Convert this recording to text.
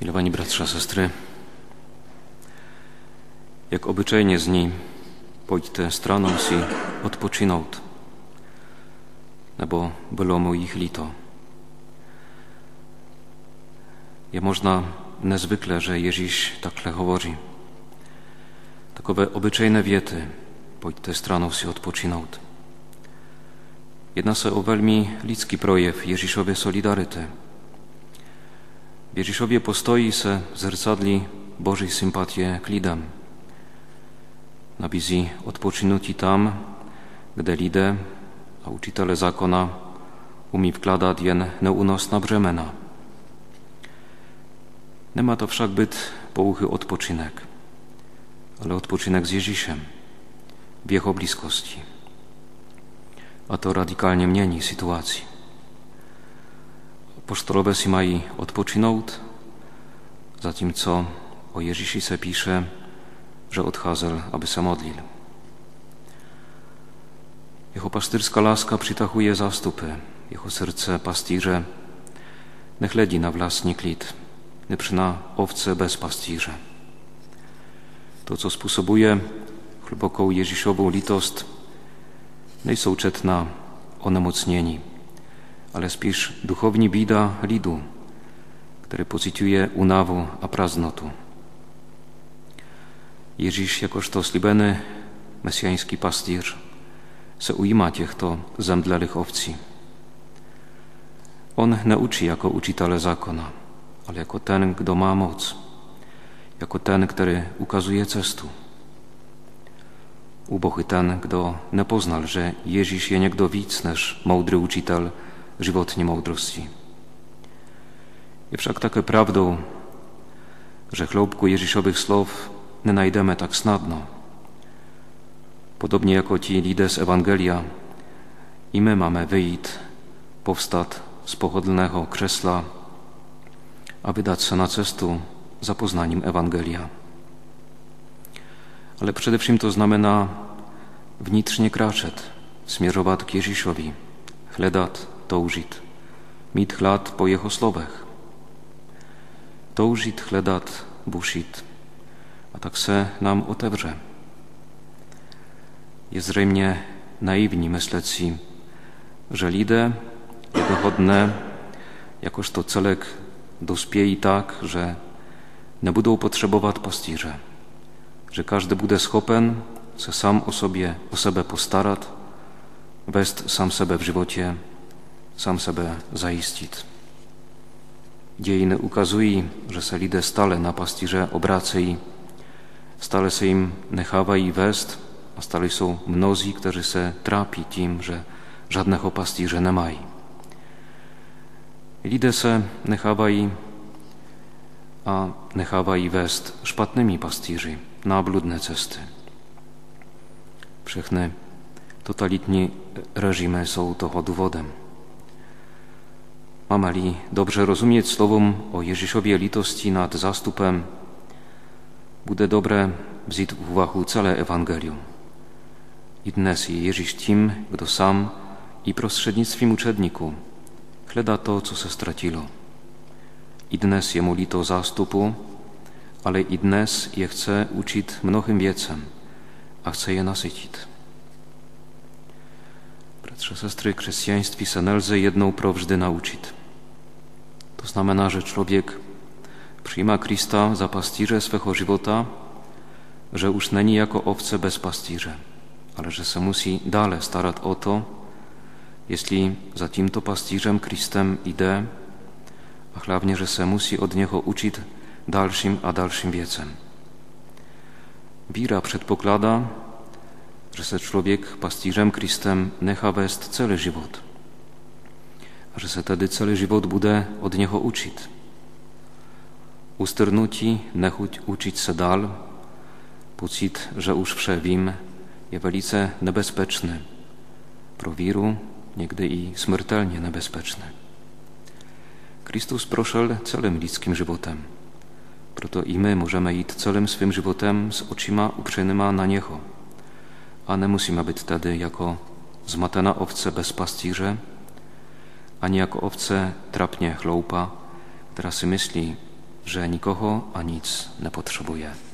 Milowani bratrze, sestry, jak obyczajnie z niej pojďte straną si odpočinout, nebo bylo mu ich lito. Je można niezwykle, że Ježíš takhle hovoří. Takové obyčejné věty, pojďte stranou si odpočinout. Jedná se o velmi lidský projev Ježíšově solidarity. W Ježíšově postoji se zrcadli Boží sympatie k lidem. Nabízí odpočinutí tam, kde lidé a učitele zákona umí wkładać jen nieunosna brzemena. Nie ma to wszak byt pouchy odpoczynek, ale odpoczynek z Ježíšem w Jego bliskości. A to radykalnie mieni sytuacji. Apoštolové si mají odpočinout, zatímco o Ježíši se píše, że odcházel, aby se modlil. Jeho pastyrska láska přitahuje zástupy, jeho srdce pastýře nehledí na vlastní klid, na owce bez pastýře. To, co způsobuje hluboką Ježíšovou litost, nejsou četná onemocnění, ale spíš duchowni bida lidu, który pocituje unawu a praznotu. Ježíš jakožto slíbený mesjański pastýř se ujímá těchto zemdlelých ovcí. On neučí jako učitele zákona, ale jako ten, kdo má moc, jako ten, który ukazuje cestu. Ubochy ten, kdo nepoznal, że Ježíš je někdo víc než moudry učitel żywotnie mądrości. Je wszak takie prawdą, że chlubku Ježíšových słów nie najdeme tak snadno. Podobnie jako ci lidy z Ewangelia, i my mamy wyjść, powstać z pochodlnego krzesła, a wydać się na cestu za poznaniem Ewangelia. Ale przede wszystkim to znamena wnitrznie kraczet, smierować k Ježíšovi, hledat, toužit, mít chlad po jeho slovech. Toužit, hledat, bušit, a tak se nam otevře. Je zřejmě naivní myslet si, że lidé dochodne jakoż to celek dospieje tak, że nie będą potrzebować pastyrze, że każdy bude schopen se sam o sobie, o sebe postarać, west sam sebe w żywocie, sam sebe zaistить. Dziejiny ukazuje, że se lidé stale na pastyrze obracej, stale se im nechávají west, a stale są mnozí, którzy se trapi tym, że żadnego pastyrze nie mají. Lidé se nechávají a nechávají west szpatnymi pastyrzy na bludne cesty. Všechny totalitní reżimy są toho dowodem. Mamy dobrze rozumieć słowom o Ježíšově litosti nad zastupem, bude dobre wziąć w uwagę całe Ewangelium. I dnes je Ježíš tím, kdo sam i prostřednictvím učedníků hledá to, co se ztratilo. I dnes je lito zástupu, ale i dnes je chce učit mnohým věcem a chce je nasycić. Bratrze, sestry, chrześcijaństwie se nelze jedną provždy nauczyć. To znamená, że człowiek przyjma Krista za pastyrze swego żywota, że już není jako owce bez pastyrze, ale że se dalej starać o to, jeśli za tímto pastyrzem Kristem idę, a hlavně, że se musi od Niego uczyć dalszym a dalszym wiecem. Wira przedpoklada, że se człowiek pastyrzem Kristem necha west cały żywot, że se tedy cały żywot bude od Niego uczyć. Ustrnuti nechuť uczyć se dal, pocit, że już vše vím, je velice nebezpečný pro víru, někdy i smrtelnie nebezpečný. Kristus proszedł całym ludzkim żywotem. Proto i my możemy iść całym swym żywotem z oczyma uprzejnyma na Niego. A nie musimy być wtedy jako zmatana owce bez pastyrze, ani jako owce trapnie chloupa, która si myśli, że nikogo a nic nie potrzebuje.